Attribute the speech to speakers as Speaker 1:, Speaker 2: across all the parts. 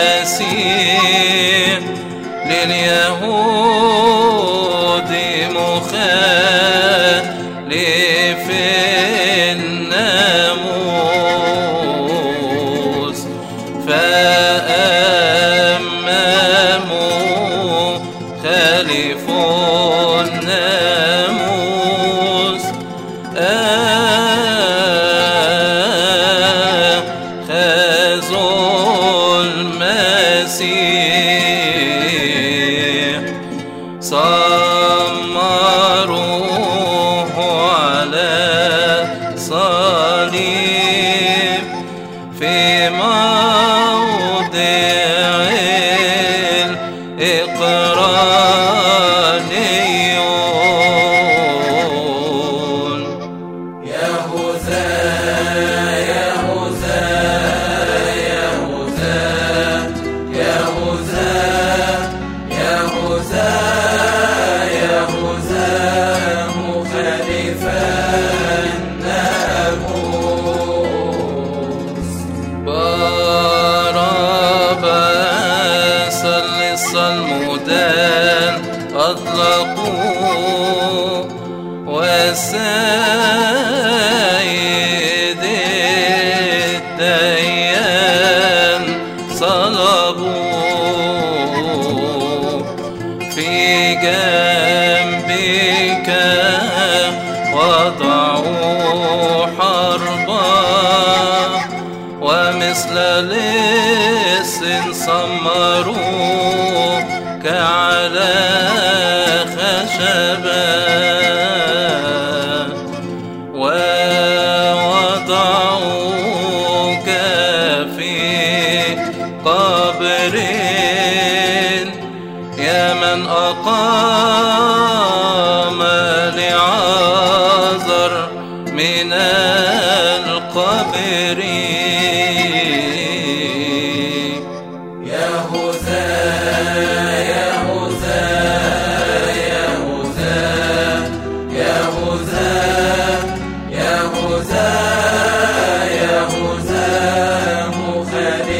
Speaker 1: المسيح لليهود مخالف الناموس فأماموا خالف الناموس أخذوا صمروه على صليب في موضع أطلقوا والسيد الديان صلبوا في جنبك وضعوا حربا ومثل لص صمروك على ووضعوك في قبر. يا من أقام لعازر من القبر.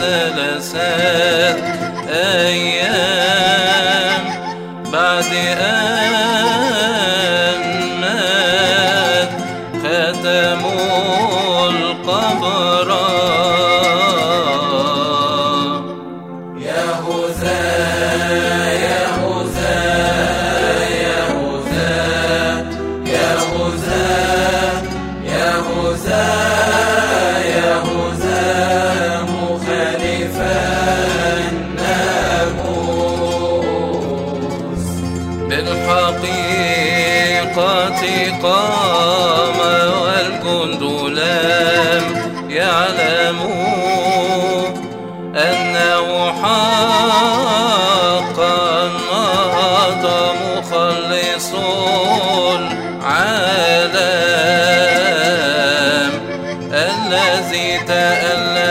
Speaker 1: ثلاثة أيام بعد أن مات ختموا القبر. بالحقيقة قام والجند لم يعلموا أنه حقا مضى مخلص العالم الذي تألم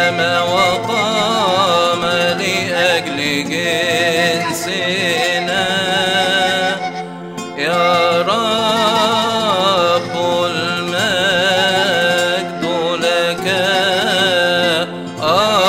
Speaker 1: Oh.